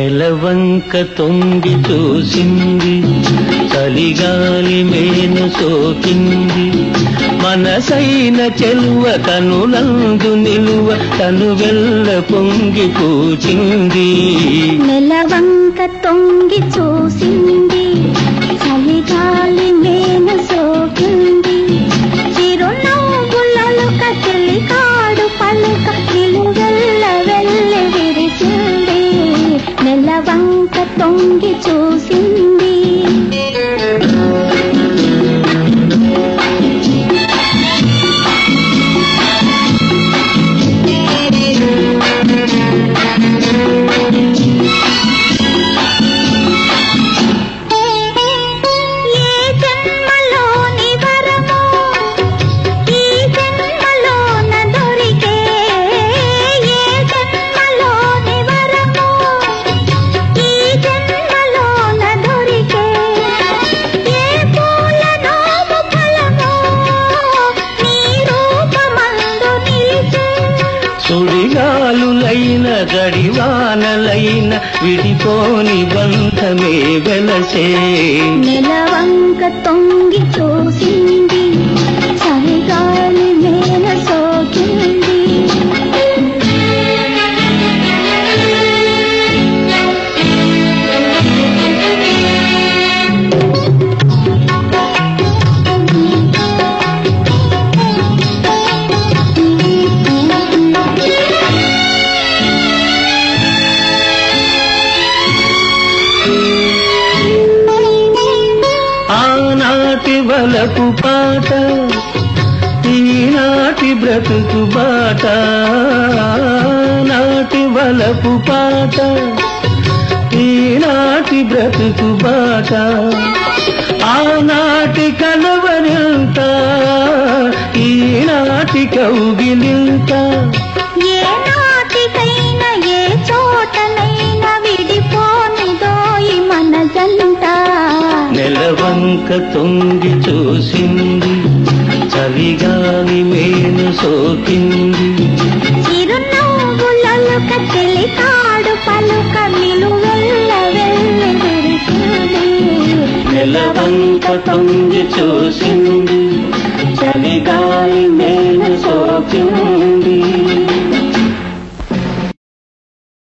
నెలవంక తొంగి చూసింది చలిగాలి మేను సోకింది. మనసైన చెలువ కనులందు నిలువ తను వెళ్ళ పొంగి పూచింది. నెలవంక తొంగి చూ నెలవంక తొంగి చూసింది సుడిగాలులైన జడివానలైన విడిపోని బంధమే వెలసే. నెలా ఆనాటి పాట ఈనాటి బ్రతుకు బాట నాటి వలపు పాట ఈనాటి బ్రతుకు బాట. ఆనాటి కలవరింత ఈనాటి కౌగిలింత నెలవంక తొంగి చూసింది చలిగాలి మేను సోకింది. చిరునవ్వులొలుక చెలికాడు పలుక నిలువెల్ల నెలవంక తొంగి చూసింది చలిగాలి మేను